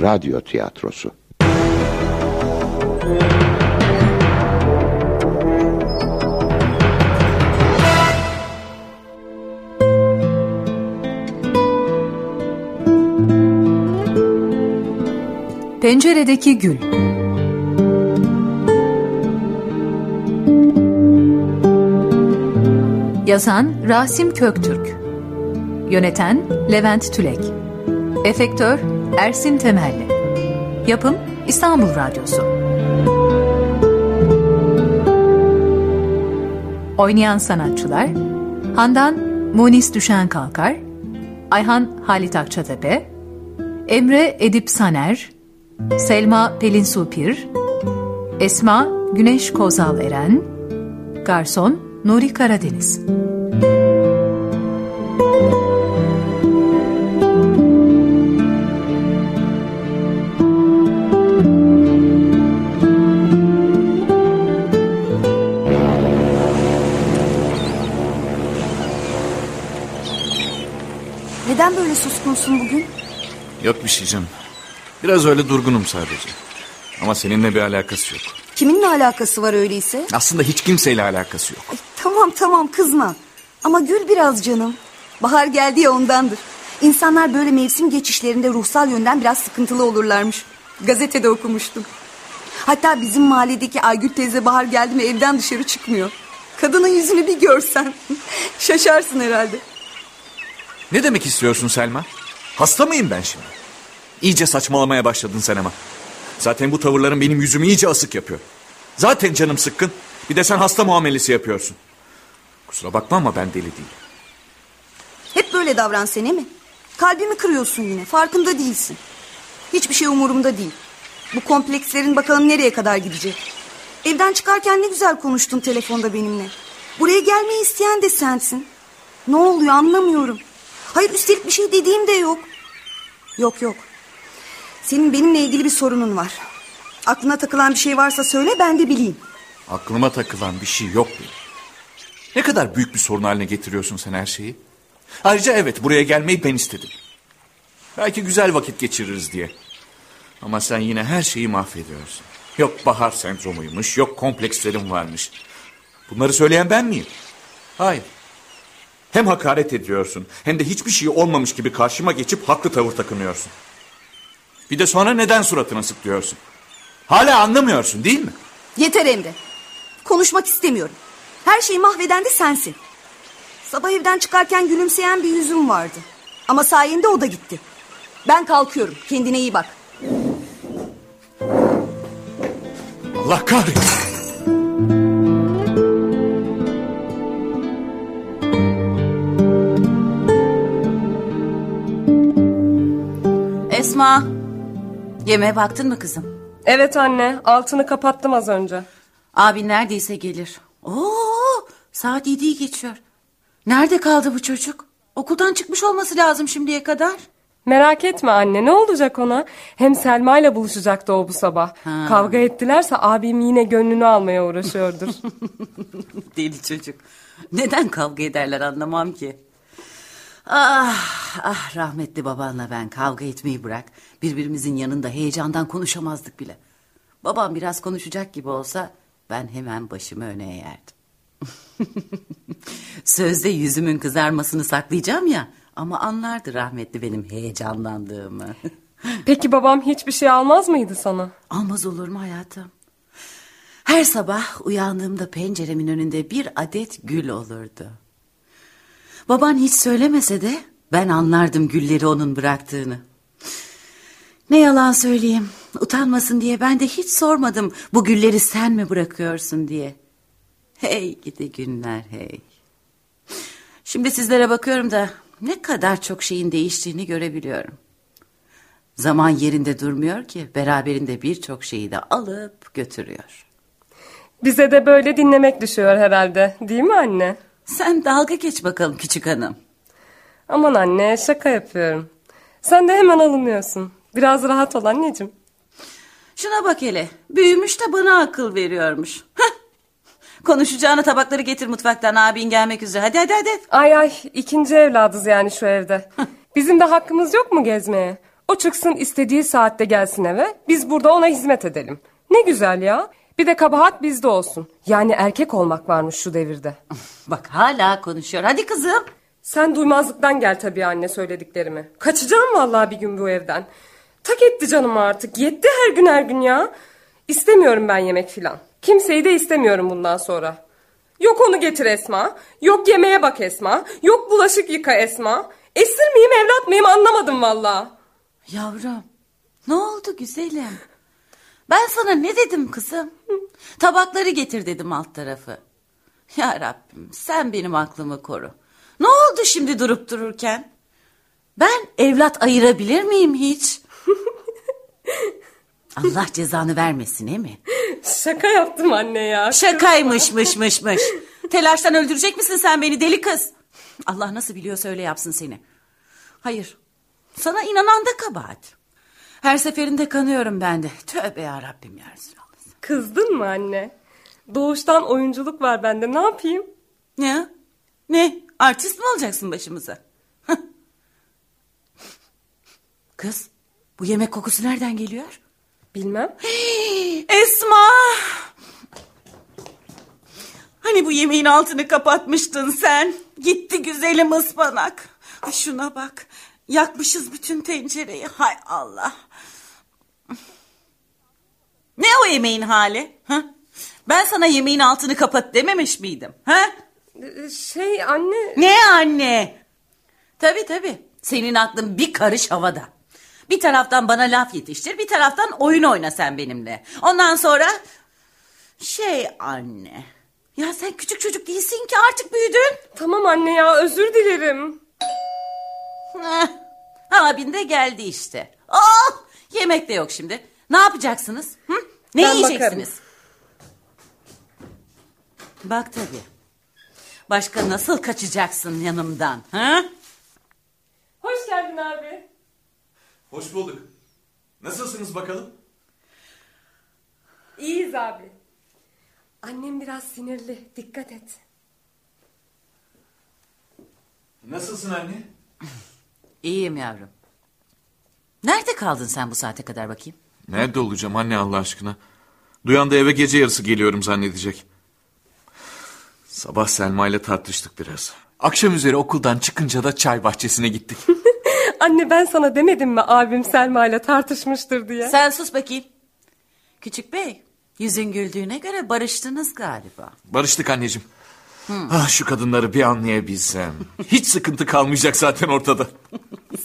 radyo tiyatrosu. Penceredeki Gül. Yazan Rasim Köktürk. Yöneten Levent Tülek. Efektör Ersin Temelli. Yapım İstanbul Radyosu. Oynayan sanatçılar Handan Munis Düşen Kalkar Ayhan Halit Akçatepe Emre Edip Saner Selma Pelin Supir Esma Güneş Kozal Eren Garson Nuri Karadeniz suskunsun bugün? Yok bir şey canım. Biraz öyle durgunum sadece. Ama seninle bir alakası yok. Kiminle alakası var öyleyse? Aslında hiç kimseyle alakası yok. Ay, tamam tamam kızma. Ama gül biraz canım. Bahar geldi ya ondandır. İnsanlar böyle mevsim geçişlerinde ruhsal yönden biraz sıkıntılı olurlarmış. Gazetede okumuştum. Hatta bizim mahalledeki Aygül teyze bahar geldi mi evden dışarı çıkmıyor. Kadının yüzünü bir görsen şaşarsın herhalde. Ne demek istiyorsun Selma? Hasta mıyım ben şimdi? İyice saçmalamaya başladın sen ama. Zaten bu tavırların benim yüzümü iyice asık yapıyor. Zaten canım sıkkın. Bir de sen hasta muamelesi yapıyorsun. Kusura bakma ama ben deli değilim. Hep böyle davran seni mi? Kalbimi kırıyorsun yine farkında değilsin. Hiçbir şey umurumda değil. Bu komplekslerin bakalım nereye kadar gidecek. Evden çıkarken ne güzel konuştun telefonda benimle. Buraya gelmeyi isteyen de sensin. Ne oluyor anlamıyorum. Hayır üstelik bir şey dediğim de yok. Yok yok. Senin benimle ilgili bir sorunun var. Aklına takılan bir şey varsa söyle ben de bileyim. Aklıma takılan bir şey yok benim. Ne kadar büyük bir sorun haline getiriyorsun sen her şeyi. Ayrıca evet buraya gelmeyi ben istedim. Belki güzel vakit geçiririz diye. Ama sen yine her şeyi mahvediyorsun. Yok bahar sendromuymuş, yok komplekslerim varmış. Bunları söyleyen ben miyim? Hayır. Hem hakaret ediyorsun hem de hiçbir şey olmamış gibi karşıma geçip haklı tavır takınıyorsun. Bir de sonra neden suratına sıklıyorsun? Hala anlamıyorsun değil mi? Yeter Emre. Konuşmak istemiyorum. Her şeyi mahveden de sensin. Sabah evden çıkarken gülümseyen bir yüzüm vardı. Ama sayende o da gitti. Ben kalkıyorum. Kendine iyi bak. Allah kahretsin. Esma. Yemeğe baktın mı kızım? Evet anne altını kapattım az önce. Abin neredeyse gelir. Oo, saat yediyi geçiyor. Nerede kaldı bu çocuk? Okuldan çıkmış olması lazım şimdiye kadar. Merak etme anne ne olacak ona? Hem Selma ile buluşacaktı o bu sabah. Ha. Kavga ettilerse abim yine gönlünü almaya uğraşıyordur. Deli çocuk. Neden kavga ederler anlamam ki. Ah, ah rahmetli babanla ben kavga etmeyi bırak. Birbirimizin yanında heyecandan konuşamazdık bile. Babam biraz konuşacak gibi olsa ben hemen başımı öne eğerdim. Sözde yüzümün kızarmasını saklayacağım ya ama anlardı rahmetli benim heyecanlandığımı. Peki babam hiçbir şey almaz mıydı sana? Almaz olur mu hayatım? Her sabah uyandığımda penceremin önünde bir adet gül olurdu. Baban hiç söylemese de ben anlardım gülleri onun bıraktığını. Ne yalan söyleyeyim, utanmasın diye ben de hiç sormadım bu gülleri sen mi bırakıyorsun diye. Hey gidi günler hey. Şimdi sizlere bakıyorum da ne kadar çok şeyin değiştiğini görebiliyorum. Zaman yerinde durmuyor ki beraberinde birçok şeyi de alıp götürüyor. Bize de böyle dinlemek düşüyor herhalde değil mi anne? Sen dalga geç bakalım küçük hanım. Aman anne şaka yapıyorum. Sen de hemen alınıyorsun. Biraz rahat ol anneciğim. Şuna bak hele büyümüş de bana akıl veriyormuş. Heh. Konuşacağını tabakları getir mutfaktan abin gelmek üzere hadi hadi hadi. Ay ay ikinci evladız yani şu evde. Bizim de hakkımız yok mu gezmeye? O çıksın istediği saatte gelsin eve. Biz burada ona hizmet edelim. Ne güzel ya. Bir de kabahat bizde olsun. Yani erkek olmak varmış şu devirde. Bak hala konuşuyor. Hadi kızım. Sen duymazlıktan gel tabii anne söylediklerimi. Kaçacağım vallahi bir gün bu evden. Tak etti canım artık. Yetti her gün her gün ya. İstemiyorum ben yemek filan. Kimseyi de istemiyorum bundan sonra. Yok onu getir Esma. Yok yemeğe bak Esma. Yok bulaşık yıka Esma. Esir miyim evlat mıyım anlamadım vallahi. Yavrum ne oldu güzelim? Ben sana ne dedim kızım? Tabakları getir dedim alt tarafı. Ya Rabbim sen benim aklımı koru. Ne oldu şimdi durup dururken? Ben evlat ayırabilir miyim hiç? Allah cezanı vermesin he mi? Şaka yaptım anne ya. Şakaymış mış mış mış. Telaştan öldürecek misin sen beni deli kız? Allah nasıl biliyorsa öyle yapsın seni. Hayır. Sana inanan da kabahat. Her seferinde kanıyorum ben de. Tövbe ya Rabbim ya. Kızdın mı anne? Doğuştan oyunculuk var bende ne yapayım? Ne? Ne? Artist mi olacaksın başımıza? Kız bu yemek kokusu nereden geliyor? Bilmem. Esma! Hani bu yemeğin altını kapatmıştın sen? Gitti güzelim ıspanak. Şuna bak. Yakmışız bütün tencereyi. Hay Allah. Ne o yemeğin hali? Ha? Ben sana yemeğin altını kapat dememiş miydim? Ha? Şey anne... Ne anne? Tabii tabii. Senin aklın bir karış havada. Bir taraftan bana laf yetiştir, bir taraftan oyun oyna sen benimle. Ondan sonra şey anne. Ya sen küçük çocuk değilsin ki artık büyüdün. Tamam anne ya özür dilerim. Heh, abin de geldi işte. Oh, yemek de yok şimdi. Ne yapacaksınız? Ne Ben yiyeceksiniz? Bak tabii. Başka nasıl kaçacaksın yanımdan? Ha? Hoş geldin abi. Hoş bulduk. Nasılsınız bakalım? İyiyiz abi. Annem biraz sinirli. Dikkat et. Nasılsın anne? İyiyim yavrum. Nerede kaldın sen bu saate kadar bakayım? Nerede olacağım anne Allah aşkına? Duyan da eve gece yarısı geliyorum zannedecek. Sabah Selma ile tartıştık biraz. Akşam üzeri okuldan çıkınca da çay bahçesine gittik. Anne ben sana demedim mi abim Selma ile tartışmıştır diye. Sen sus bakayım. Küçük bey, yüzün güldüğüne göre barıştınız galiba. Barıştık anneciğim. Ah şu kadınları bir anlayabilsem. Hiç sıkıntı kalmayacak zaten ortada.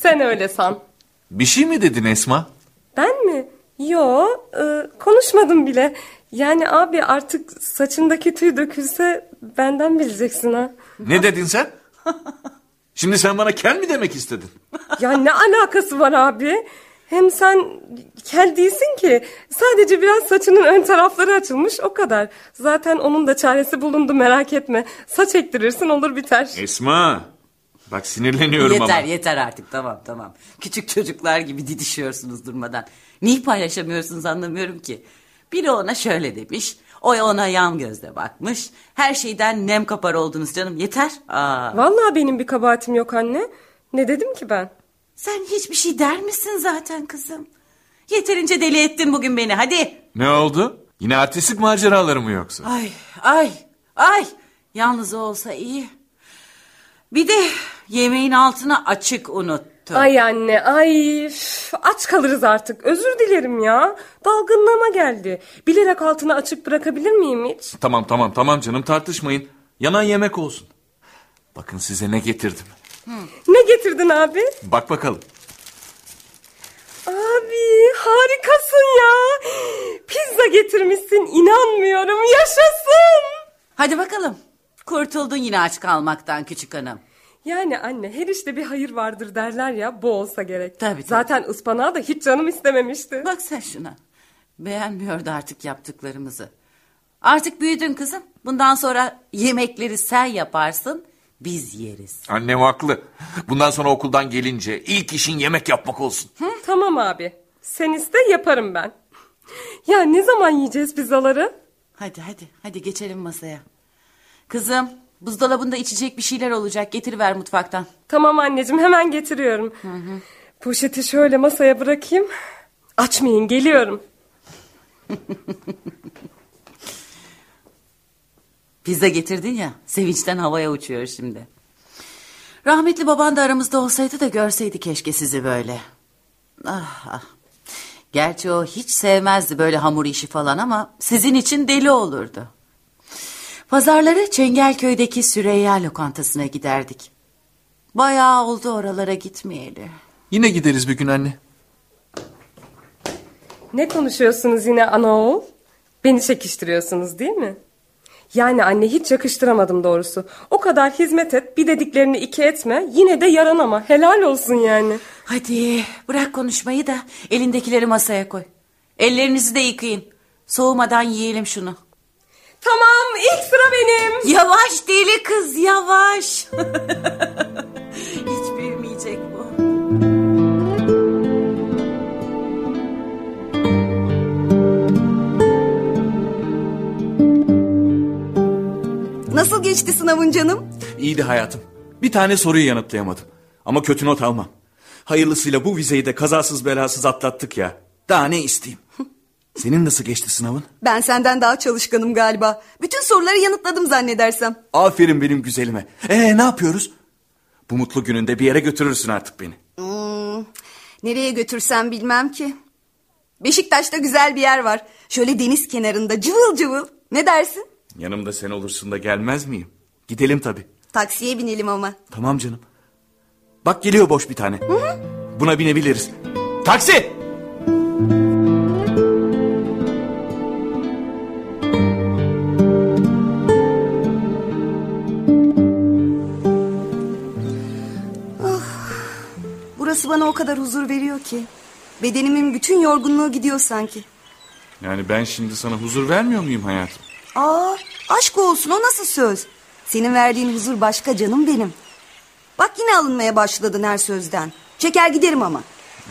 Sen öyle san. Bir şey mi dedin Esma? Ben mi? Yo e, konuşmadım bile. Yani abi artık saçındaki tüy dökülse benden bileceksin ha. Ne dedin sen? Şimdi sen bana kel mi demek istedin? Ya ne alakası var abi? Hem sen kel değilsin ki. Sadece biraz saçının ön tarafları açılmış o kadar. Zaten onun da çaresi bulundu merak etme. Saç ektirirsin olur biter. Esma. Bak sinirleniyorum yeter ama. yeter artık tamam tamam. Küçük çocuklar gibi didişiyorsunuz durmadan. Niye paylaşamıyorsunuz anlamıyorum ki. Biri ona şöyle demiş. O ona yan gözle bakmış. Her şeyden nem kapar oldunuz canım yeter. Aa, Vallahi benim bir kabahatim yok anne. Ne dedim ki ben? sen hiçbir şey der misin zaten kızım? Yeterince deli ettin bugün beni hadi. Ne oldu? Yine artistik maceraları mı yoksa? Ay ay ay yalnız olsa iyi. Bir de yemeğin altına açık unuttu. Ay anne ay üf, aç kalırız artık. Özür dilerim ya. Dalgınlığıma geldi. Bilerek altını açık bırakabilir miyim hiç? Tamam tamam tamam canım tartışmayın. Yanan yemek olsun. Bakın size ne getirdim. Ne getirdin abi? Bak bakalım. Abi harikasın ya. Pizza getirmişsin inanmıyorum yaşasın. Hadi bakalım. Kurtuldun yine aç kalmaktan küçük hanım. Yani anne her işte bir hayır vardır derler ya bu olsa gerek. Tabii, tabii. Zaten ıspanağı da hiç canım istememişti. Bak sen şuna. Beğenmiyordu artık yaptıklarımızı. Artık büyüdün kızım. Bundan sonra yemekleri sen yaparsın. Biz yeriz. Annem haklı. Bundan sonra okuldan gelince ilk işin yemek yapmak olsun. Tamam abi sen iste yaparım ben. Ya ne zaman yiyeceğiz pizzaları? Hadi hadi hadi geçelim masaya. Kızım buzdolabında içecek bir şeyler olacak. Getiriver mutfaktan. Tamam anneciğim hemen getiriyorum. Poşeti şöyle masaya bırakayım. Açmayın geliyorum. Pizza getirdin ya sevinçten havaya uçuyor şimdi. Rahmetli baban da aramızda olsaydı da görseydi keşke sizi böyle. Ah, ah. Gerçi o hiç sevmezdi böyle hamur işi falan ama sizin için deli olurdu. Pazarları Çengelköy'deki Süreyya lokantasına giderdik. Bayağı oldu oralara gitmeyeli. Yine gideriz bir gün anne. Ne konuşuyorsunuz yine ana oğul? Beni çekiştiriyorsunuz değil mi? Yani anne hiç yakıştıramadım doğrusu. O kadar hizmet et bir dediklerini iki etme yine de yaranama helal olsun yani. Hadi bırak konuşmayı da elindekileri masaya koy. Ellerinizi de yıkayın. Soğumadan yiyelim şunu. Tamam ilk sıra benim. Yavaş deli kız yavaş. Hiç büyümeyecek bu. Nasıl geçti sınavın canım? İyiydi hayatım. Bir tane soruyu yanıtlayamadım. Ama kötü not almam. Hayırlısıyla bu vizeyi de kazasız belasız atlattık ya. Daha ne isteyeyim? Senin nasıl geçti sınavın? Ben senden daha çalışkanım galiba. Bütün soruları yanıtladım zannedersem. Aferin benim güzelime. Ee ne yapıyoruz? Bu mutlu gününde bir yere götürürsün artık beni. Hmm, nereye götürsem bilmem ki. Beşiktaş'ta güzel bir yer var. Şöyle deniz kenarında cıvıl cıvıl. Ne dersin? Yanımda sen olursun da gelmez miyim? Gidelim tabii. Taksiye binelim ama. Tamam canım. Bak geliyor boş bir tane. Buna binebiliriz. Taksi! Burası bana o kadar huzur veriyor ki. Bedenimin bütün yorgunluğu gidiyor sanki. Yani ben şimdi sana huzur vermiyor muyum hayatım? Aa, aşk olsun o nasıl söz? Senin verdiğin huzur başka canım benim. Bak yine alınmaya başladın her sözden. Çeker giderim ama.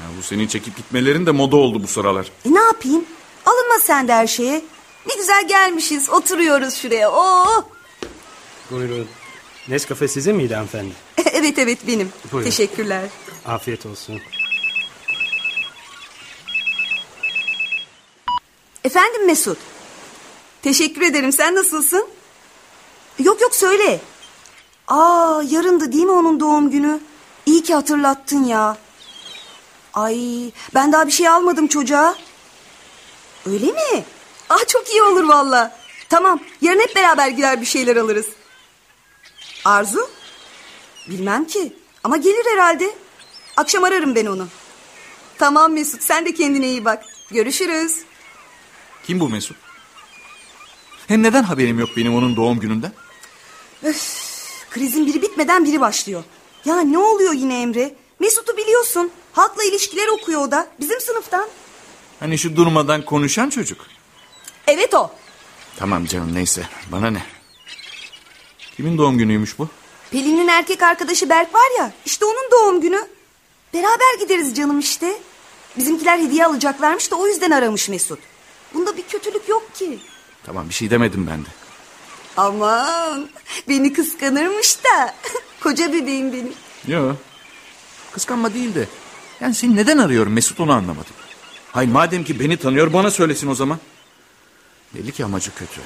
Ya bu senin çekip gitmelerin de moda oldu bu sıralar. E ne yapayım? Alınma sen de her şeye. Ne güzel gelmişiz, oturuyoruz şuraya. Oo! Buyurun. Nescafe sizin miydi hanımefendi? evet evet benim. Buyurun. Teşekkürler. Afiyet olsun. Efendim Mesut. Teşekkür ederim. Sen nasılsın? Yok yok söyle. Aa yarındı değil mi onun doğum günü? İyi ki hatırlattın ya. Ay ben daha bir şey almadım çocuğa. Öyle mi? Ah çok iyi olur valla. Tamam yarın hep beraber gider bir şeyler alırız. Arzu? Bilmem ki ama gelir herhalde. Akşam ararım ben onu. Tamam Mesut sen de kendine iyi bak. Görüşürüz. Kim bu Mesut? Hem neden haberim yok benim onun doğum gününden? Öf, krizin biri bitmeden biri başlıyor. Ya ne oluyor yine Emre? Mesut'u biliyorsun. Halkla ilişkiler okuyor o da. Bizim sınıftan. Hani şu durmadan konuşan çocuk. Evet o. Tamam canım neyse bana ne. Kimin doğum günüymüş bu? Pelin'in erkek arkadaşı Berk var ya. işte onun doğum günü. Beraber gideriz canım işte. Bizimkiler hediye alacaklarmış da o yüzden aramış Mesut. Bunda bir kötülük yok ki. Tamam bir şey demedim ben de. Aman beni kıskanırmış da. Koca bebeğim benim. Yok. Kıskanma değil de. Yani seni neden arıyorum Mesut onu anlamadım. Hayır madem ki beni tanıyor bana söylesin o zaman. Belli ki amacı kötü.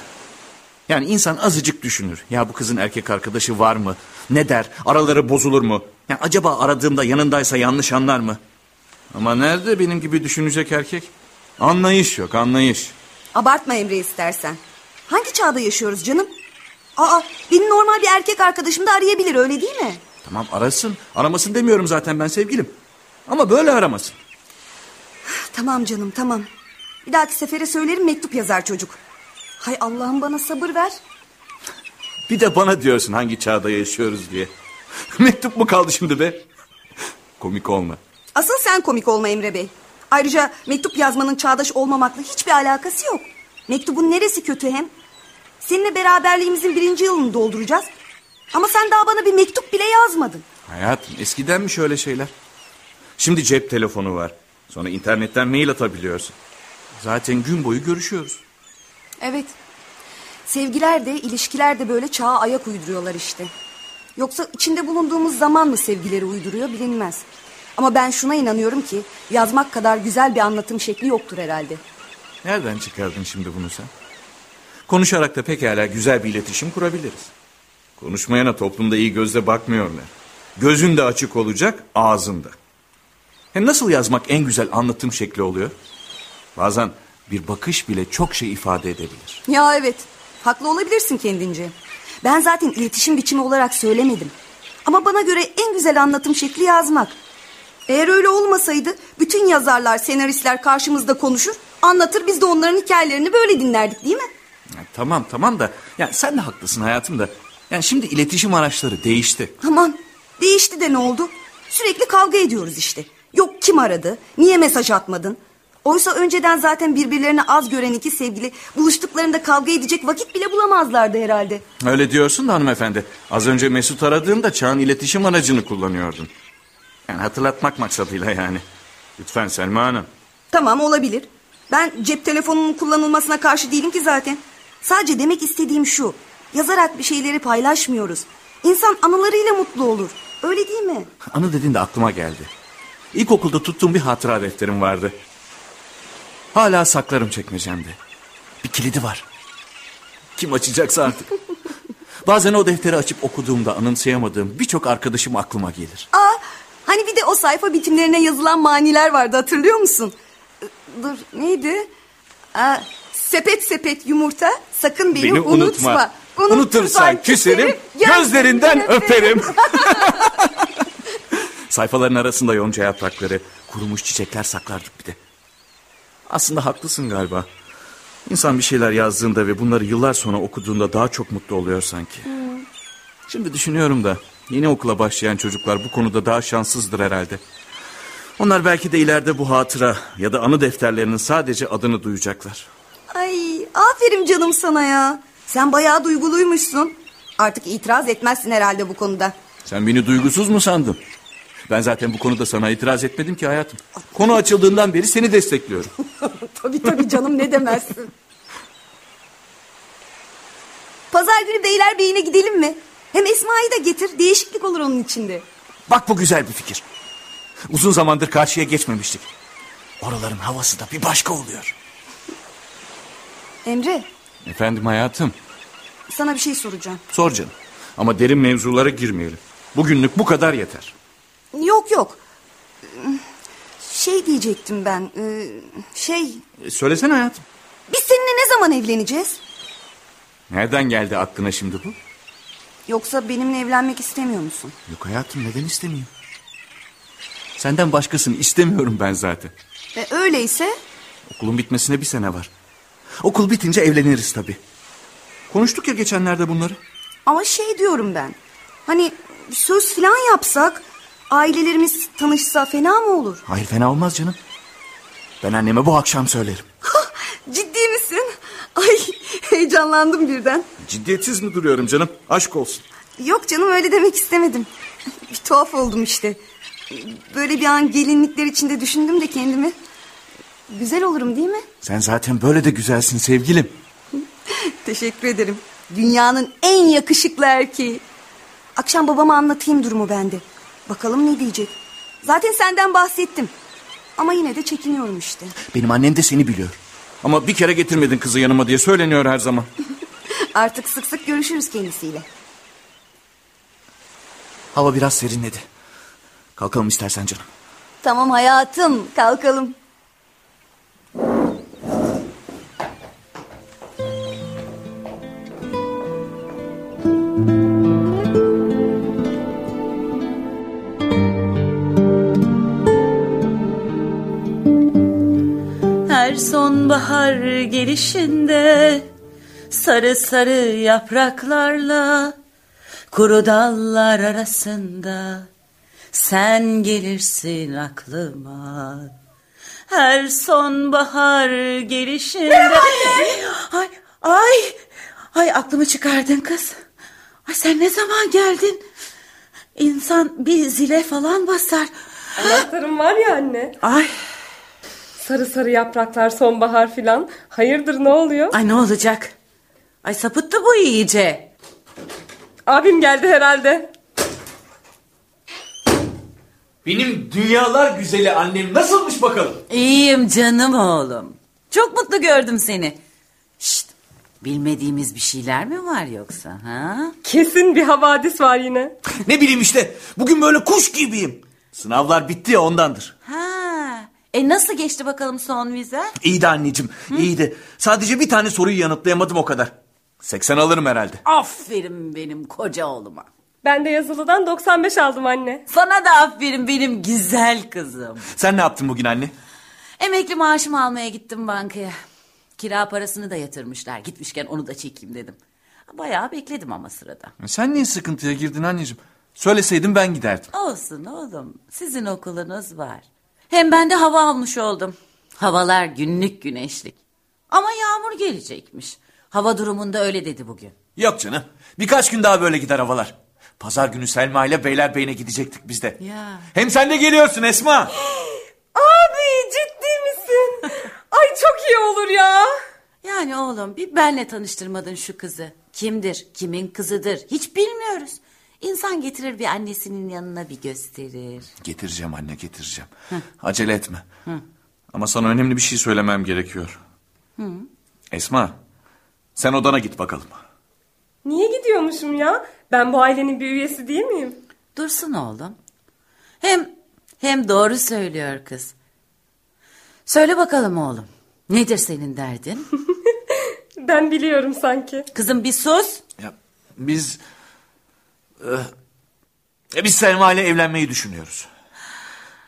Yani insan azıcık düşünür. Ya bu kızın erkek arkadaşı var mı? Ne der? Araları bozulur mu? Ya acaba aradığımda yanındaysa yanlış anlar mı? Ama nerede benim gibi düşünecek erkek? Anlayış yok anlayış. Abartma Emre istersen. Hangi çağda yaşıyoruz canım? Aa beni normal bir erkek arkadaşım da arayabilir öyle değil mi? Tamam arasın. Aramasın demiyorum zaten ben sevgilim. Ama böyle aramasın. Tamam canım tamam. Bir dahaki sefere söylerim mektup yazar çocuk. Hay Allah'ım bana sabır ver. Bir de bana diyorsun hangi çağda yaşıyoruz diye. Mektup mu kaldı şimdi be? Komik olma. Asıl sen komik olma Emre Bey. Ayrıca mektup yazmanın çağdaş olmamakla hiçbir alakası yok. Mektubun neresi kötü hem? Seninle beraberliğimizin birinci yılını dolduracağız. Ama sen daha bana bir mektup bile yazmadın. Hayatım eskidenmiş öyle şeyler. Şimdi cep telefonu var. Sonra internetten mail atabiliyorsun. Zaten gün boyu görüşüyoruz. Evet. Sevgiler de ilişkiler de böyle çağa ayak uyduruyorlar işte. Yoksa içinde bulunduğumuz zaman mı sevgileri uyduruyor bilinmez. Ama ben şuna inanıyorum ki yazmak kadar güzel bir anlatım şekli yoktur herhalde. Nereden çıkardın şimdi bunu sen? Konuşarak da pekala güzel bir iletişim kurabiliriz. Konuşmayana toplumda iyi gözle bakmıyorlar. Gözün de açık olacak, ağzın da. Hem nasıl yazmak en güzel anlatım şekli oluyor? Bazen bir bakış bile çok şey ifade edebilir. Ya evet, haklı olabilirsin kendince. Ben zaten iletişim biçimi olarak söylemedim. Ama bana göre en güzel anlatım şekli yazmak. Eğer öyle olmasaydı bütün yazarlar, senaristler karşımızda konuşur, anlatır biz de onların hikayelerini böyle dinlerdik değil mi? Ya, tamam tamam da yani sen de haklısın hayatım da. Yani şimdi iletişim araçları değişti. Aman değişti de ne oldu? Sürekli kavga ediyoruz işte. Yok kim aradı, niye mesaj atmadın? Oysa önceden zaten birbirlerini az gören iki sevgili buluştuklarında kavga edecek vakit bile bulamazlardı herhalde. Öyle diyorsun da hanımefendi. Az önce Mesut aradığında çağın iletişim aracını kullanıyordun. Yani hatırlatmak maksadıyla yani. Lütfen Selma Hanım. Tamam olabilir. Ben cep telefonunun kullanılmasına karşı değilim ki zaten. Sadece demek istediğim şu. Yazarak bir şeyleri paylaşmıyoruz. İnsan anılarıyla mutlu olur. Öyle değil mi? Anı dedin de aklıma geldi. İlkokulda tuttuğum bir hatıra defterim vardı. Hala saklarım çekmecemde. Bir kilidi var. Kim açacaksa artık. Bazen o defteri açıp okuduğumda anımsayamadığım birçok arkadaşım aklıma gelir. Aa, hani bir de o sayfa bitimlerine yazılan maniler vardı hatırlıyor musun? Dur neydi? Aa, sepet sepet yumurta sakın beni, Beni unutma. unutma. Unutursan küserim, gözlerinden öperim. Sayfaların arasında yonca yaprakları, kurumuş çiçekler saklardık bir de. Aslında haklısın galiba. İnsan bir şeyler yazdığında ve bunları yıllar sonra okuduğunda daha çok mutlu oluyor sanki. Şimdi düşünüyorum da yeni okula başlayan çocuklar bu konuda daha şanssızdır herhalde. Onlar belki de ileride bu hatıra ya da anı defterlerinin sadece adını duyacaklar. Ay aferin canım sana ya. Sen bayağı duyguluymuşsun. Artık itiraz etmezsin herhalde bu konuda. Sen beni duygusuz mu sandın? Ben zaten bu konuda sana itiraz etmedim ki hayatım. Konu açıldığından beri seni destekliyorum. Tabii tabii canım ne demezsin. Pazar günü Beylerbeyi'ne gidelim mi? Hem Esma'yı da getir değişiklik olur onun içinde. Bak bu güzel bir fikir. Uzun zamandır karşıya geçmemiştik. Oraların havası da bir başka oluyor. Emre Efendim hayatım. sana bir şey soracağım. Sor canım. Ama derin mevzulara girmeyelim. Bugünlük bu kadar yeter. Yok yok. Şey diyecektim ben. e, Şey E, söylesene hayatım. biz seninle ne zaman evleneceğiz? Nereden geldi aklına şimdi bu? Yoksa benimle evlenmek istemiyor musun? Yok hayatım neden istemeyeyim? Senden başkasını istemiyorum ben zaten. E, öyleyse Okulun bitmesine bir sene var. Okul bitince evleniriz tabii. Konuştuk ya geçenlerde bunları. ama şey diyorum ben. Hani söz falan yapsak ailelerimiz tanışsa fena mı olur? Hayır fena olmaz canım. Ben anneme bu akşam söylerim. Ciddi misin? Ay heyecanlandım birden. Ciddiyetsiz mi duruyorum canım? Aşk olsun. Yok canım öyle demek istemedim. Bir tuhaf oldum işte. Böyle bir an gelinlikler içinde düşündüm de kendimi. Güzel olurum değil mi? Sen zaten böyle de güzelsin sevgilim. Teşekkür ederim. Dünyanın en yakışıklı erkeği. Akşam babama anlatayım durumu bende. Bakalım ne diyecek. Zaten senden bahsettim. Ama yine de çekiniyorum işte. Benim annem de seni biliyor. Ama bir kere getirmedin kızı yanıma diye söyleniyor her zaman. Artık sık sık görüşürüz kendisiyle. Hava biraz serinledi. Kalkalım istersen canım. Tamam hayatım kalkalım. Sonbahar gelişinde sarı sarı yapraklarla kuru dallar arasında sen gelirsin aklıma. Her sonbahar gelişinde Ay ay ay aklımı çıkardın kız. Ay sen ne zaman geldin? İnsan bir zile falan basar. Anahtarım var ya anne. Ay Sarı sarı yapraklar sonbahar filan. Hayırdır ne oluyor? Ay ne olacak? Ay sapıttı bu iyice. Abim geldi herhalde. Benim dünyalar güzeli annem nasılmış bakalım? İyiyim canım oğlum. Çok mutlu gördüm seni. Şşt, bilmediğimiz bir şeyler mi var yoksa ha? Kesin bir havadis var yine. Ne bileyim işte bugün böyle kuş gibiyim. Sınavlar bitti ya ondandır. Ha. E nasıl geçti bakalım son vize? İyiydi anneciğim iyiydi. Sadece bir tane soruyu yanıtlayamadım o kadar. 80 alırım herhalde. Aferin benim koca oğluma. Ben de yazılıdan 95 aldım anne. Sana da aferin benim güzel kızım. Sen ne yaptın bugün anne? Emekli maaşımı almaya gittim bankaya. Kira parasını da yatırmışlar. Gitmişken onu da çekeyim dedim. Bayağı bekledim ama sırada. Sen niye sıkıntıya girdin anneciğim? Söyleseydin ben giderdim. Olsun oğlum. Sizin okulunuz var. Hem ben de hava almış oldum. Havalar günlük güneşlik. Ama yağmur gelecekmiş. Hava durumunda öyle dedi bugün. Yok canım. Birkaç gün daha böyle gider havalar. Pazar günü Selma ile Beylerbeyi'ne gidecektik biz de. Ya. Hem sen de geliyorsun Esma. Abi ciddi misin? Ay çok iyi olur ya. Yani oğlum bir benle tanıştırmadın şu kızı. Kimdir, kimin kızıdır hiç bilmiyoruz. İnsan getirir bir annesinin yanına bir gösterir. Getireceğim anne getireceğim. Acele etme. Ama sana önemli bir şey söylemem gerekiyor. Esma sen odana git bakalım. Niye gidiyormuşum ya? Ben bu ailenin bir üyesi değil miyim? Dursun oğlum. Hem hem doğru söylüyor kız. Söyle bakalım oğlum. Nedir senin derdin? Ben biliyorum sanki. Kızım bir sus. Ya, biz... e, biz Selma ile evlenmeyi düşünüyoruz.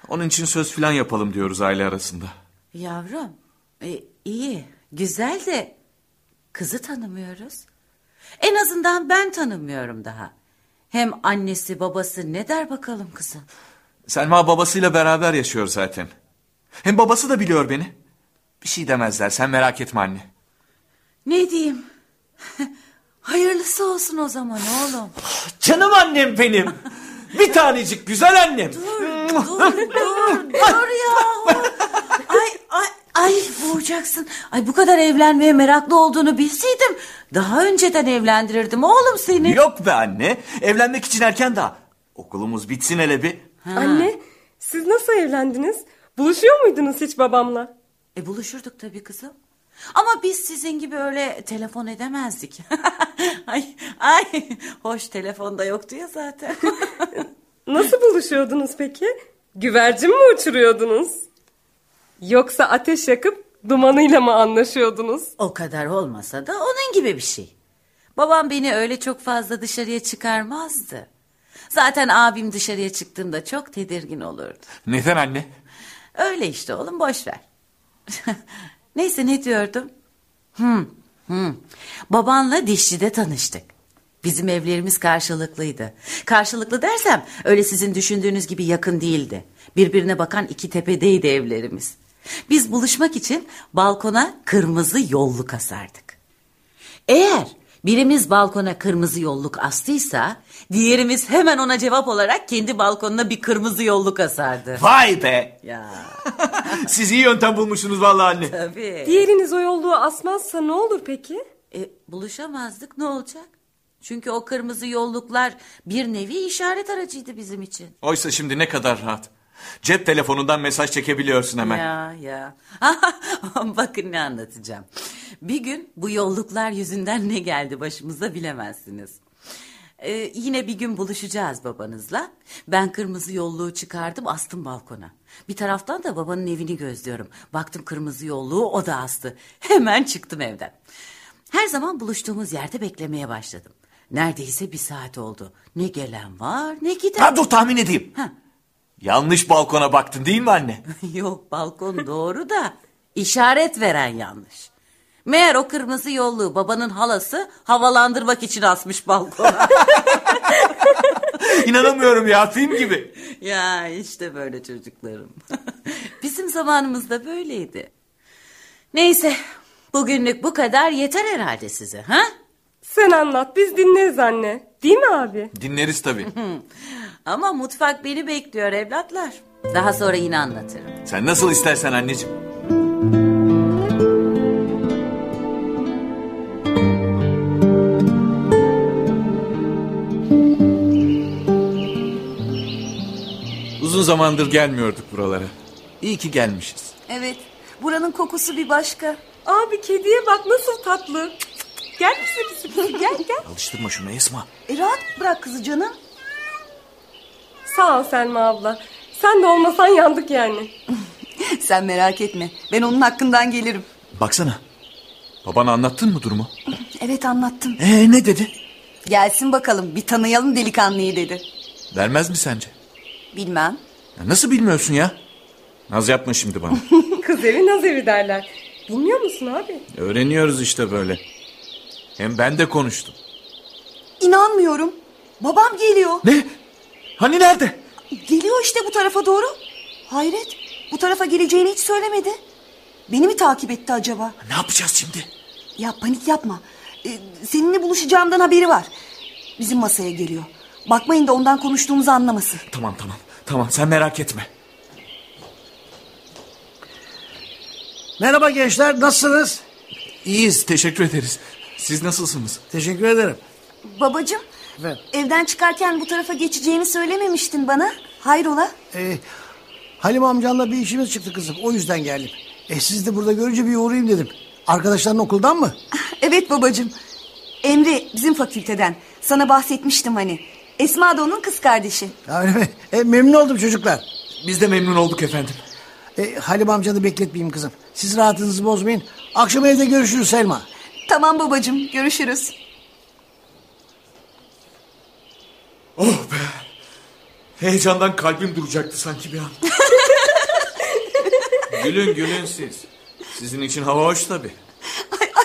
Onun için söz filan yapalım diyoruz aile arasında. Yavrum e, iyi güzel de kızı tanımıyoruz. En azından ben tanımıyorum daha. Hem annesi babası ne der bakalım kızım. Selma babasıyla beraber yaşıyor zaten. Hem babası da biliyor beni. Bir şey demezler sen merak etme anne. Ne diyeyim? Hayırlısı olsun o zaman oğlum. Canım annem benim. Bir tanecik güzel annem. Dur dur dur ya. Ay ay ay boğacaksın. Ay bu kadar evlenmeye meraklı olduğunu bilseydim daha önceden evlendirirdim oğlum seni. Yok be anne. Evlenmek için erken daha. Okulumuz bitsin hele bir. Anne siz nasıl evlendiniz? Buluşuyor muydunuz hiç babamla? E buluşurduk tabii kızım. Ama biz sizin gibi öyle telefon edemezdik. ay ay hoş telefonda yoktu ya zaten. Nasıl buluşuyordunuz peki? Güvercin mi uçuruyordunuz? Yoksa ateş yakıp dumanıyla mı anlaşıyordunuz? o kadar olmasa da onun gibi bir şey. Babam beni öyle çok fazla dışarıya çıkarmazdı. Zaten abim dışarıya çıktığında çok tedirgin olurdu. Neden anne? Öyle işte oğlum boş ver. Neyse ne diyordum? Hmm, hmm. Babanla dişçide tanıştık. Bizim evlerimiz karşılıklıydı. Karşılıklı dersem öyle sizin düşündüğünüz gibi yakın değildi. Birbirine bakan iki tepedeydi evlerimiz. Biz buluşmak için balkona kırmızı yolluk asardık. Eğer birimiz balkona kırmızı yolluk astıysa diğerimiz hemen ona cevap olarak kendi balkonuna bir kırmızı yolluk asardı. Vay be. Ya Siz iyi yöntem bulmuşsunuz vallahi anne. tabii. Diğeriniz o yolluğu asmazsa ne olur peki? E, buluşamazdık ne olacak? Çünkü o kırmızı yolluklar bir nevi işaret aracıydı bizim için. Oysa şimdi ne kadar rahat. Cep telefonundan mesaj çekebiliyorsun hemen. Ya ya. Bakın ne anlatacağım. Bir gün bu yolluklar yüzünden ne geldi başımıza bilemezsiniz. Ee, yine bir gün buluşacağız babanızla. Ben kırmızı yolluğu çıkardım astım balkona. Bir taraftan da babanın evini gözlüyorum. Baktım kırmızı yolluğu o da astı. Hemen çıktım evden. Her zaman buluştuğumuz yerde beklemeye başladım. Neredeyse bir saat oldu. Ne gelen var ne giden. Ha dur tahmin edeyim. Ha. Yanlış balkona baktın değil mi anne? Yok balkon doğru da işaret veren yanlış. Meğer o kırmızı yolluğu babanın halası havalandırmak için asmış balkona. İnanamıyorum ya film gibi. ya işte böyle çocuklarım. Bizim zamanımızda böyleydi. Neyse bugünlük bu kadar yeter herhalde size. Ha? Sen anlat biz dinleriz anne. Değil mi abi? Dinleriz tabii. Ama mutfak beni bekliyor evlatlar. Daha sonra yine anlatırım. Sen nasıl istersen anneciğim. Uzun zamandır gelmiyorduk buralara. İyi ki gelmişiz. Evet. Buranın kokusu bir başka. Abi kediye bak nasıl tatlı. Gel bize bize gel gel. Alıştırma şunu Esma. E rahat bırak kızı canım. Sağ ol Selma abla. Sen de olmasan yandık yani. Sen merak etme. Ben onun hakkından gelirim. Baksana. Babana anlattın mı durumu? Evet anlattım. Ee ne dedi? Gelsin bakalım bir tanıyalım delikanlıyı dedi. Vermez mi sence? Bilmem. Ya nasıl bilmiyorsun ya? Naz yapma şimdi bana. Kız evi naz evi derler. Bilmiyor musun abi? Öğreniyoruz işte böyle. Hem ben de konuştum. İnanmıyorum. Babam geliyor. Ne? Hani nerede? Geliyor işte bu tarafa doğru. Hayret. Bu tarafa geleceğini hiç söylemedi. Beni mi takip etti acaba? Ne yapacağız şimdi? Ya panik yapma. Ee, seninle buluşacağımdan haberi var. Bizim masaya geliyor. Bakmayın da ondan konuştuğumuzu anlamasın. Tamam tamam. Tamam sen merak etme. Merhaba gençler nasılsınız? İyiyiz teşekkür ederiz. Siz nasılsınız? Teşekkür ederim. Babacığım, Evet. evden çıkarken bu tarafa geçeceğini söylememiştin bana. Hayrola? Ee, Halim amcanla bir işimiz çıktı kızım o yüzden geldim. E siz de burada görünce bir uğrayayım dedim. Arkadaşların okuldan mı? Evet babacığım. Emre bizim fakülteden. Sana bahsetmiştim hani. Esma da onun kız kardeşi. Öyle mi? E, memnun oldum çocuklar. Biz de memnun olduk efendim. E, Halim amcanı bekletmeyeyim kızım. Siz rahatınızı bozmayın. Akşam evde görüşürüz Selma. Tamam babacığım görüşürüz. Heyecandan kalbim duracaktı sanki bir an. gülün gülün siz. Sizin için hava hoş tabii.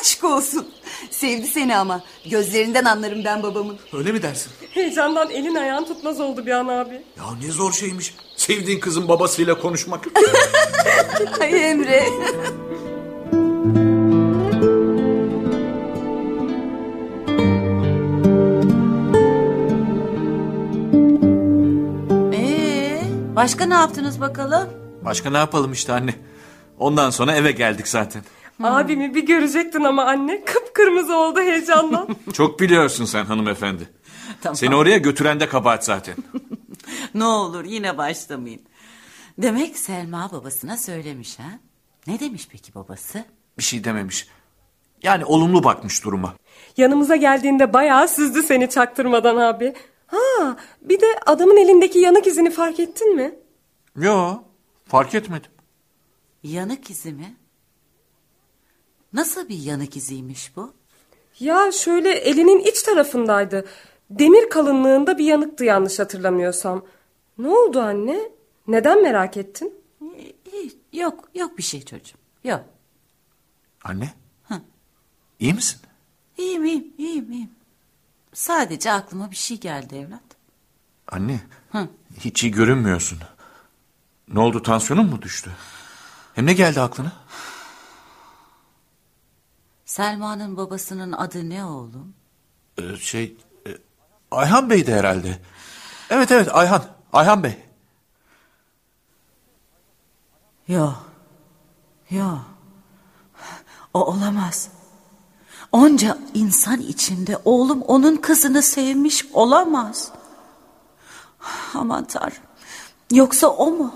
Aşk olsun. Sevdi seni ama. Gözlerinden anlarım ben babamın. Öyle mi dersin? Heyecandan elin ayağın tutmaz oldu bir an abi. Ya ne zor şeymiş. Sevdiğin kızın babasıyla konuşmak. Ay Emre. Ee, başka ne yaptınız bakalım? Başka ne yapalım işte anne. Ondan sonra eve geldik zaten. Abimi bir görecektin ama anne. Kıpkırmızı oldu heyecandan. Çok biliyorsun sen hanımefendi. Tamam. Seni oraya götüren de kabahat zaten. Ne olur yine başlamayın. Demek Selma babasına söylemiş ha? Ne demiş peki babası? Bir şey dememiş. Yani olumlu bakmış duruma. Yanımıza geldiğinde bayağı süzdü seni çaktırmadan abi. Ha, bir de adamın elindeki yanık izini fark ettin mi? Yo fark etmedim. Yanık izi mi? Nasıl bir yanık iziymiş bu? Ya şöyle elinin iç tarafındaydı. Demir kalınlığında bir yanıktı yanlış hatırlamıyorsam. Ne oldu anne? Neden merak ettin? Hiç, yok, yok bir şey çocuğum. Yok. Anne. İyi misin? İyiyim, iyiyim, iyiyim, iyiyim. Sadece aklıma bir şey geldi evlat. Anne. Hı. Hiç iyi görünmüyorsun. Ne oldu tansiyonun mu düştü? Hem ne geldi aklına? Selma'nın babasının adı ne oğlum? Ee, şey e, Ayhan Bey'di herhalde. Evet evet Ayhan. Ayhan Bey. Yok. Yok. O olamaz. Onca insan içinde oğlum onun kızını sevmiş olamaz. Aman tanrım. Yoksa o mu?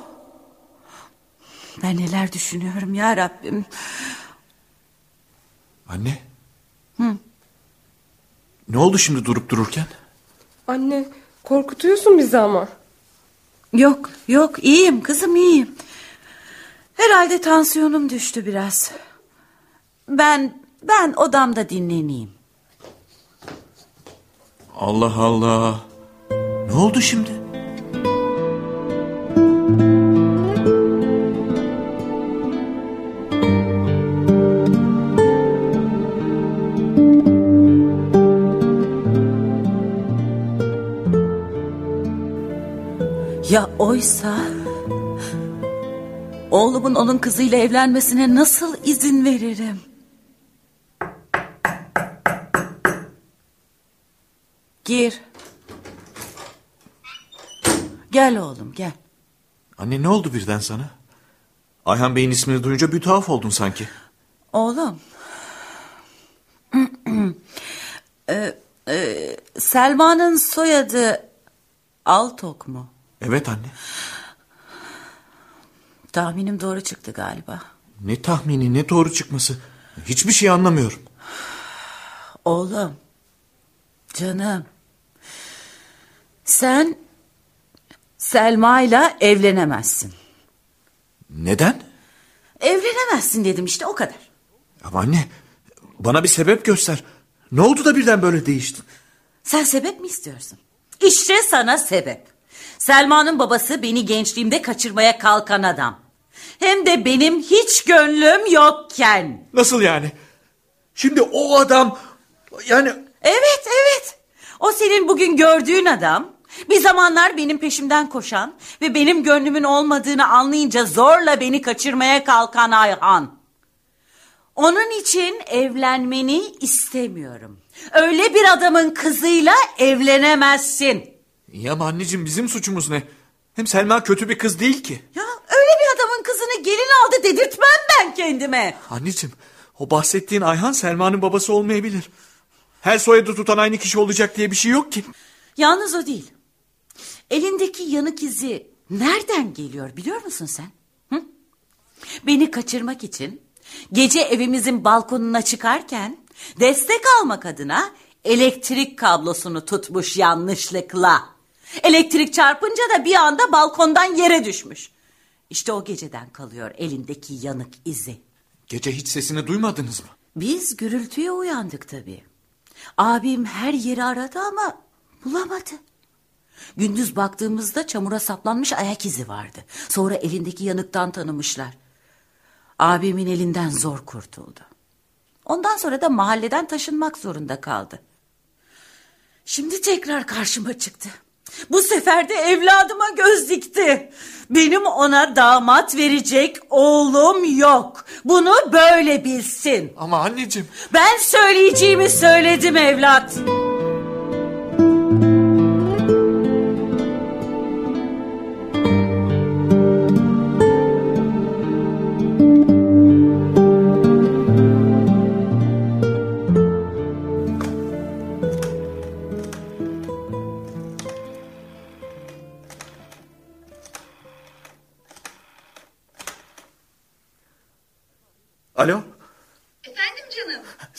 Ben neler düşünüyorum ya Rabbim. Anne. Ne oldu şimdi durup dururken? Anne korkutuyorsun bizi ama. Yok yok iyiyim kızım iyiyim. Herhalde tansiyonum düştü biraz. Ben ben odamda dinleneyim. Allah Allah. Ne oldu şimdi? Ya oysa oğlumun onun kızıyla evlenmesine nasıl izin veririm? Gir. Gel oğlum gel. Anne ne oldu birden sana? Ayhan Bey'in ismini duyunca bir tuhaf oldun sanki. Oğlum. Ee, e, Selma'nın soyadı Altok mu? Evet anne. Tahminim doğru çıktı galiba. Ne tahmini ne doğru çıkması. Hiçbir şey anlamıyorum. Oğlum. Canım. Sen Selma ile evlenemezsin. Neden? Evlenemezsin dedim işte o kadar. Ama anne bana bir sebep göster. Ne oldu da birden böyle değiştin? Sen sebep mi istiyorsun? İşte sana sebep. Selma'nın babası beni gençliğimde kaçırmaya kalkan adam. Hem de benim hiç gönlüm yokken. Nasıl yani? Şimdi o adam yani Evet evet. O senin bugün gördüğün adam. Bir zamanlar benim peşimden koşan ve benim gönlümün olmadığını anlayınca zorla beni kaçırmaya kalkan Ayhan. Onun için evlenmeni istemiyorum. Öyle bir adamın kızıyla evlenemezsin. Ya ama anneciğim bizim suçumuz ne? Hem Selma kötü bir kız değil ki. Ya öyle bir adamın kızını gelin aldı dedirtmem ben kendime. Anneciğim o bahsettiğin Ayhan Selma'nın babası olmayabilir. Her soyadı tutan aynı kişi olacak diye bir şey yok ki. Yalnız o değil. Elindeki yanık izi nereden geliyor biliyor musun sen? Hı? Beni kaçırmak için gece evimizin balkonuna çıkarken destek almak adına elektrik kablosunu tutmuş yanlışlıkla. Elektrik çarpınca da bir anda balkondan yere düşmüş. İşte o geceden kalıyor elindeki yanık izi. Gece hiç sesini duymadınız mı? Biz gürültüye uyandık tabii. Abim her yeri aradı ama bulamadı. Gündüz baktığımızda çamura saplanmış ayak izi vardı. Sonra elindeki yanıktan tanımışlar. Abimin elinden zor kurtuldu. Ondan sonra da mahalleden taşınmak zorunda kaldı. Şimdi tekrar karşıma çıktı. Bu sefer de evladıma göz dikti. Benim ona damat verecek oğlum yok. Bunu böyle bilsin. Ama anneciğim. Ben söyleyeceğimi söyledim evlat. Alo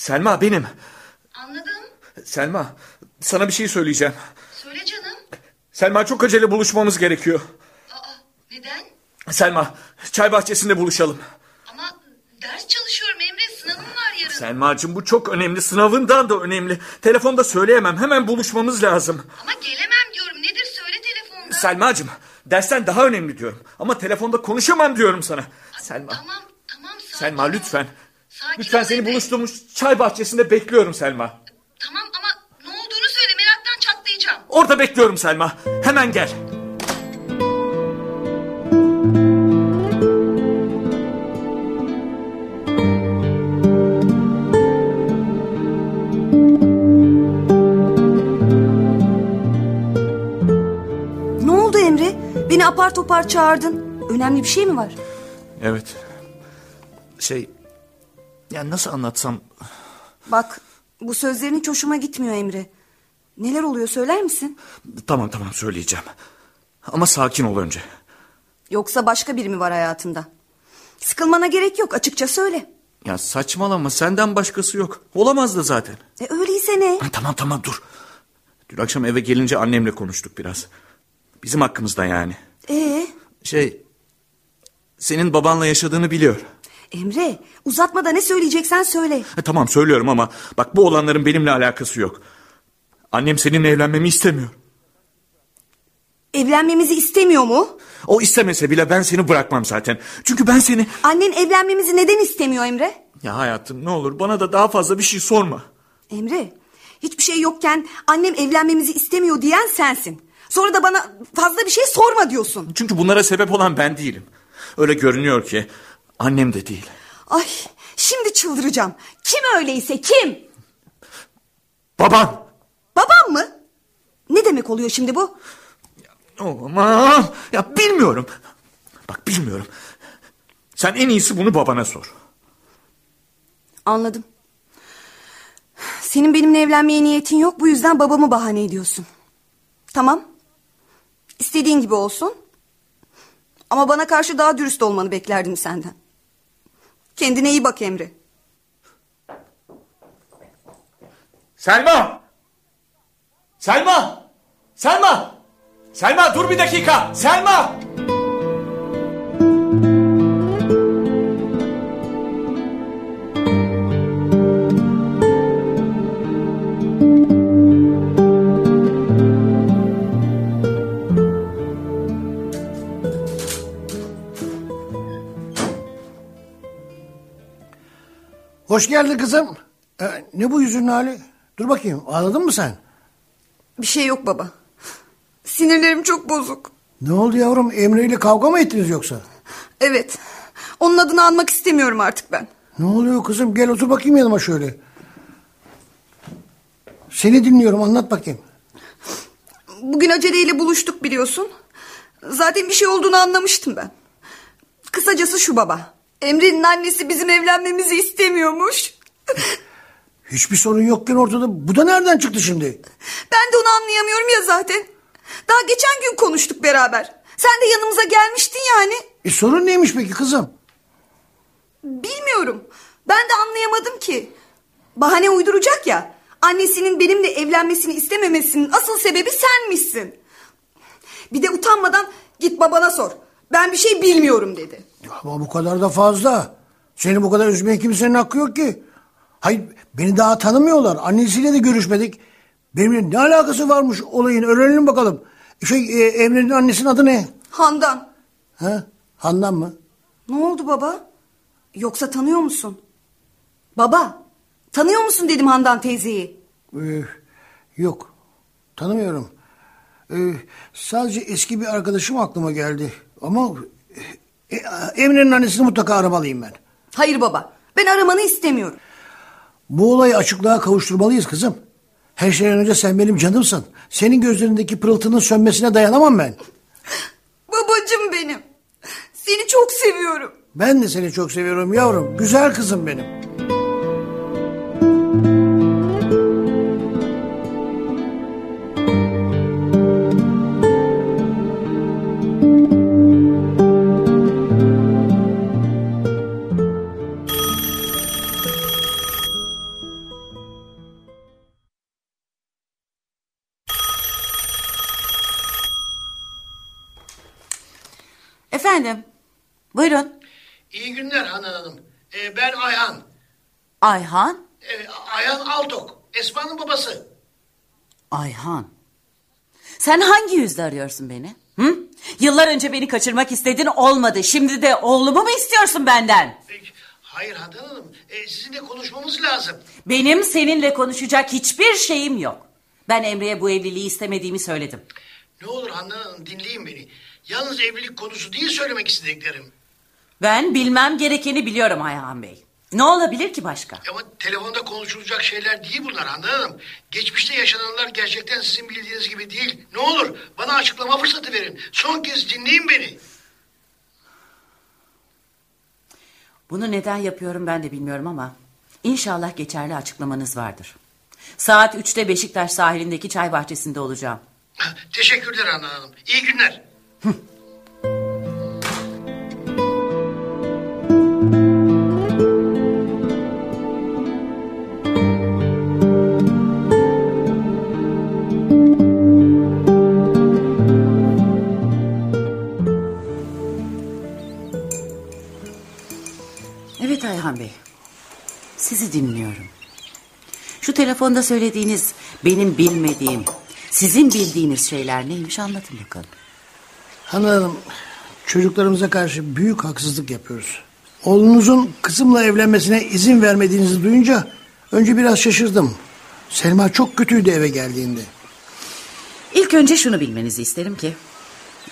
Selma benim. Anladım. Selma sana bir şey söyleyeceğim. Söyle canım. Selma çok acele buluşmamız gerekiyor. Aa, neden? Selma çay bahçesinde buluşalım. Ama ders çalışıyorum Emre. Sınavım var yarın. Selma'cığım bu çok önemli. Sınavından da önemli. Telefonda söyleyemem. Hemen buluşmamız lazım. Ama gelemem diyorum. Nedir söyle telefonda. Selma'cığım dersten daha önemli diyorum. Ama telefonda konuşamam diyorum sana. Selma. Tamam tamam. Selma lütfen. Sakin Lütfen ol seni buluştuğumuz çay bahçesinde bekliyorum Selma. Tamam ama ne olduğunu söyle. Meraktan çatlayacağım. Orada bekliyorum Selma. Hemen gel. Ne oldu Emre? Beni apar topar çağırdın. Önemli bir şey mi var? Evet. Şey... Ya nasıl anlatsam... Bak bu sözlerin hiç hoşuma gitmiyor Emre. Neler oluyor söyler misin? Tamam tamam söyleyeceğim. Ama sakin ol önce. Yoksa başka biri mi var hayatında? Sıkılmana gerek yok açıkça söyle. Ya saçmalama senden başkası yok. Olamaz da zaten. E öyleyse ne? Ha, Tamam tamam dur. Dün akşam eve gelince annemle konuştuk biraz. Bizim hakkımızda yani. Ee, Şey... Senin babanla yaşadığını biliyor. Emre uzatma da ne söyleyeceksen söyle. Ha, tamam söylüyorum ama bak bu olanların benimle alakası yok. Annem seninle evlenmemi istemiyor. Evlenmemizi istemiyor mu? O istemese bile ben seni bırakmam zaten. Çünkü ben seni... Annen evlenmemizi neden istemiyor Emre? Ya hayatım ne olur bana da daha fazla bir şey sorma. Emre hiçbir şey yokken annem evlenmemizi istemiyor diyen sensin. Sonra da bana fazla bir şey sorma diyorsun. Çünkü bunlara sebep olan ben değilim. Öyle görünüyor ki annem de değil. Ay şimdi çıldıracağım. Kim öyleyse kim? Baban! Babam mı? Ne demek oluyor şimdi bu? Aman ya bilmiyorum. Bak bilmiyorum. Sen en iyisi bunu babana sor. Anladım. Senin benimle evlenmeye niyetin yok bu yüzden babamı bahane ediyorsun. Tamam. İstediğin gibi olsun. Ama bana karşı daha dürüst olmanı beklerdim senden. Kendine iyi bak Emre. Selma! Selma! Selma! Selma dur bir dakika! Selma! Hoş geldin kızım. Ee, ne bu yüzünün hali? Dur bakayım ağladın mı sen? Bir şey yok baba. Sinirlerim çok bozuk. Ne oldu yavrum Emre ile kavga mı ettiniz yoksa? Evet. Onun adını almak istemiyorum artık ben. Ne oluyor kızım gel otur bakayım yanıma şöyle. Seni dinliyorum anlat bakayım. Bugün aceleyle buluştuk biliyorsun. Zaten bir şey olduğunu anlamıştım ben. Kısacası şu baba. Emre'nin annesi bizim evlenmemizi istemiyormuş. Hiçbir sorun yokken ortada bu da nereden çıktı şimdi? Ben de onu anlayamıyorum ya zaten. Daha geçen gün konuştuk beraber. Sen de yanımıza gelmiştin yani. E sorun neymiş peki kızım? Bilmiyorum. Ben de anlayamadım ki. Bahane uyduracak ya. Annesinin benimle evlenmesini istememesinin asıl sebebi senmişsin. Bir de utanmadan git babana sor. Ben bir şey bilmiyorum dedi. Ama bu kadar da fazla. Seni bu kadar üzmeye kimsenin hakkı yok ki. Hayır beni daha tanımıyorlar. Annesiyle de görüşmedik. Benimle ne alakası varmış olayın öğrenelim bakalım. Şey e, Emre'nin annesinin adı ne? Handan. Ha? Handan mı? Ne oldu baba? Yoksa tanıyor musun? Baba, tanıyor musun dedim Handan teyzeyi. Ee, yok. Tanımıyorum. Ee, sadece eski bir arkadaşım aklıma geldi. Ama e, Emre'nin annesini mutlaka aramalıyım ben. Hayır baba, ben aramanı istemiyorum. Bu olayı açıklığa kavuşturmalıyız kızım. Her şeyden önce sen benim canımsın. Senin gözlerindeki pırıltının sönmesine dayanamam ben. Babacım benim. Seni çok seviyorum. Ben de seni çok seviyorum yavrum. Güzel kızım benim. Buyurun. İyi günler Hanan Hanım. Ee, ben Ayhan. Ayhan? Ee, Ayhan Altok. Esma'nın babası. Ayhan. Sen hangi yüzle arıyorsun beni? Hı? Yıllar önce beni kaçırmak istedin olmadı. Şimdi de oğlumu mu istiyorsun benden? Hayır Hanan Hanım. Ee, sizinle konuşmamız lazım. Benim seninle konuşacak hiçbir şeyim yok. Ben Emre'ye bu evliliği istemediğimi söyledim. Ne olur Handan Hanım dinleyin beni. Yalnız evlilik konusu değil söylemek istediklerim. Ben bilmem gerekeni biliyorum Ayhan Bey. Ne olabilir ki başka? Ama telefonda konuşulacak şeyler değil bunlar Hanım. Geçmişte yaşananlar gerçekten sizin bildiğiniz gibi değil. Ne olur bana açıklama fırsatı verin. Son kez dinleyin beni. Bunu neden yapıyorum ben de bilmiyorum ama inşallah geçerli açıklamanız vardır. Saat üçte Beşiktaş sahilindeki çay bahçesinde olacağım. Teşekkürler Hanım. İyi günler. Telefonda söylediğiniz benim bilmediğim, sizin bildiğiniz şeyler neymiş anlatın bakalım. Hanım çocuklarımıza karşı büyük haksızlık yapıyoruz. Oğlunuzun kızımla evlenmesine izin vermediğinizi duyunca önce biraz şaşırdım. Selma çok kötüydü eve geldiğinde. İlk önce şunu bilmenizi isterim ki...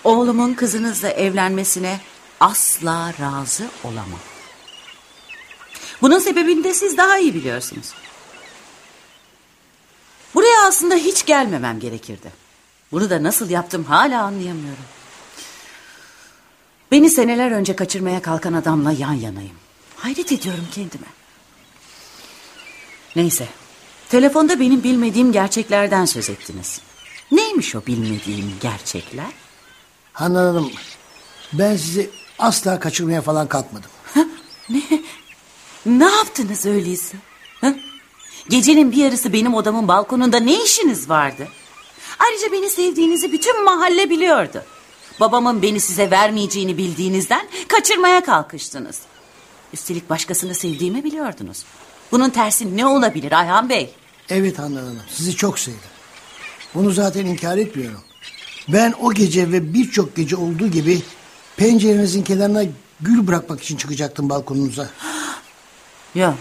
...oğlumun kızınızla evlenmesine asla razı olamam. Bunun sebebini de siz daha iyi biliyorsunuz. Buraya aslında hiç gelmemem gerekirdi. Bunu da nasıl yaptım hala anlayamıyorum. Beni seneler önce kaçırmaya kalkan adamla yan yanayım. Hayret ediyorum kendime. Neyse. Telefonda benim bilmediğim gerçeklerden söz ettiniz. Neymiş o bilmediğim gerçekler? Hanım Hanım, Ben sizi asla kaçırmaya falan kalkmadım. Ne yaptınız öyleyse? Gecenin bir yarısı benim odamın balkonunda ne işiniz vardı? Ayrıca beni sevdiğinizi bütün mahalle biliyordu. Babamın beni size vermeyeceğini bildiğinizden kaçırmaya kalkıştınız. Üstelik başkasını sevdiğimi biliyordunuz. Bunun tersi ne olabilir Ayhan Bey? Evet Handan Hanım sizi çok sevdim. Bunu zaten inkar etmiyorum. Ben o gece ve birçok gece olduğu gibi pencerenizin kenarına gül bırakmak için çıkacaktım balkonunuza. Yok.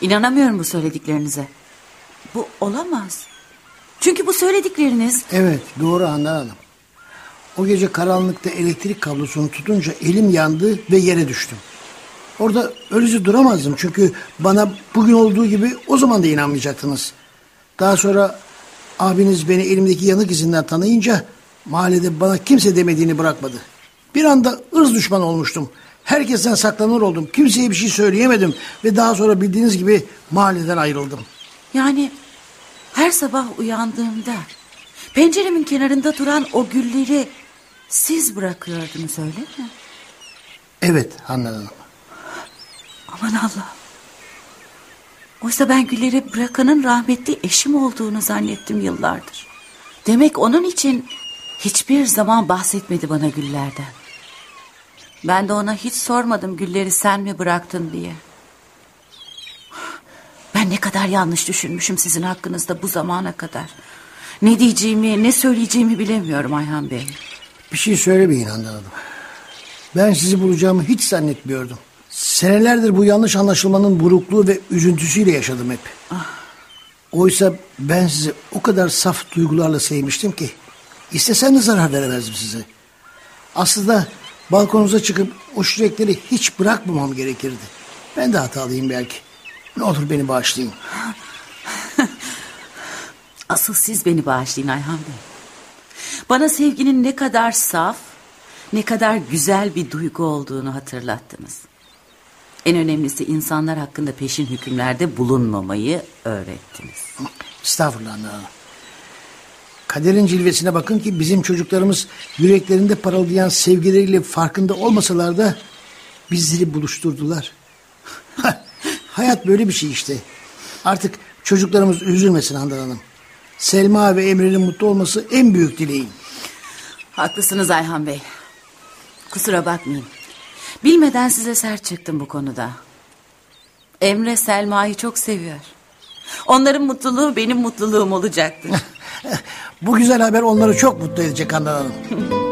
İnanamıyorum bu söylediklerinize. Bu olamaz. Çünkü bu söyledikleriniz Evet doğru Handan Hanım. O gece karanlıkta elektrik kablosunu tutunca elim yandı ve yere düştüm. Orada öylece duramazdım çünkü bana bugün olduğu gibi o zaman da inanmayacaktınız. Daha sonra abiniz beni elimdeki yanık izinden tanıyınca mahallede bana kimse demediğini bırakmadı. Bir anda ırz düşman olmuştum. Herkesten saklanır oldum. Kimseye bir şey söyleyemedim ve daha sonra bildiğiniz gibi mahalleden ayrıldım. yani her sabah uyandığımda penceremin kenarında duran o gülleri siz bırakıyordunuz öyle mi? Evet Handan Hanım. Aman Allah. Oysa ben gülleri bırakanın rahmetli eşim olduğunu zannettim yıllardır. Demek onun için hiçbir zaman bahsetmedi bana güllerden. Ben de ona hiç sormadım gülleri sen mi bıraktın diye. Ben ne kadar yanlış düşünmüşüm sizin hakkınızda bu zamana kadar. Ne diyeceğimi, ne söyleyeceğimi bilemiyorum Ayhan Bey. Bir şey söylemeyin Handan Hanım. Ben sizi bulacağımı hiç zannetmiyordum. Senelerdir bu yanlış anlaşılmanın burukluğu ve üzüntüsüyle yaşadım hep. Oysa ben sizi o kadar saf duygularla sevmiştim ki... ...istesem de zarar veremezdim size. Aslında balkonunuza çıkıp o çiçekleri hiç bırakmamam gerekirdi. Ben de hatalıyım belki. Ne olur beni bağışlayın. Asıl siz beni bağışlayın Ayhan Bey. Bana sevginin ne kadar saf, ne kadar güzel bir duygu olduğunu hatırlattınız. En önemlisi insanlar hakkında peşin hükümlerde bulunmamayı öğrettiniz. Estağfurullah. Kaderin cilvesine bakın ki bizim çocuklarımız yüreklerinde parıldayan sevgileriyle farkında olmasalar da bizleri buluşturdular. Hayat böyle bir şey işte. Artık çocuklarımız üzülmesin Handan Hanım. Selma ve Emre'nin mutlu olması en büyük dileğim. Haklısınız Ayhan Bey. Kusura bakmayın. Bilmeden size sert çıktım bu konuda. Emre Selma'yı çok seviyor. Onların mutluluğu benim mutluluğum olacaktır. Bu güzel haber onları çok mutlu edecek Handan.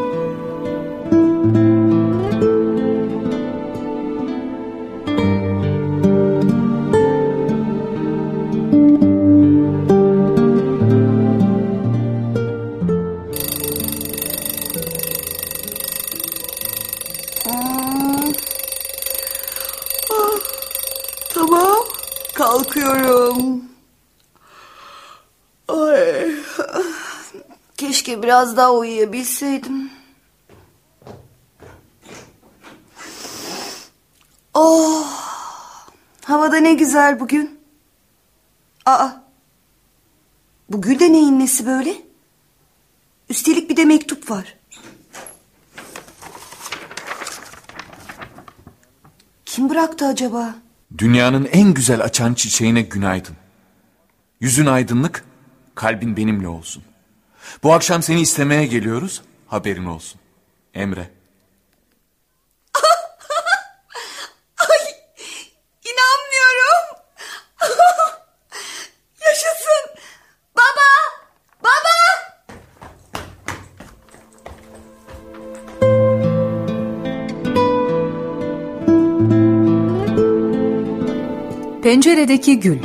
biraz daha uyuyabilseydim. Oh. Havada ne güzel bugün. Aa. Bu gül de neyin nesi böyle? Üstelik bir de mektup var. Kim bıraktı acaba? Dünyanın en güzel açan çiçeğine günaydın. Yüzün aydınlık, kalbin benimle olsun. Bu akşam seni istemeye geliyoruz, haberin olsun. Emre. Ay inanmıyorum. Yaşasın. Baba. Baba. Penceredeki Gül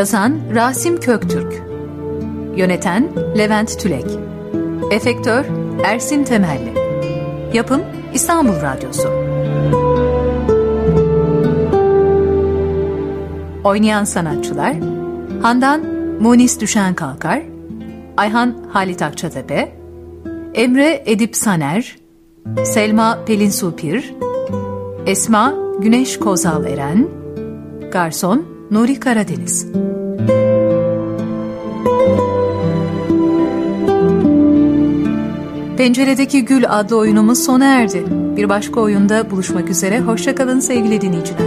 Yazan Rasim Köktürk. Yöneten Levent Tülek. Efektör Ersin Temelli. Yapım İstanbul Radyosu. Oynayan sanatçılar Handan Munis Düşen Kalkar Ayhan Halit Akçatepe Emre Edip Saner Selma Pelin Supir Esma Güneş Kozal Eren Garson Nuri Karadeniz Penceredeki Gül adlı oyunumuz sona erdi. Bir başka oyunda buluşmak üzere. Hoşçakalın sevgili dinleyiciler.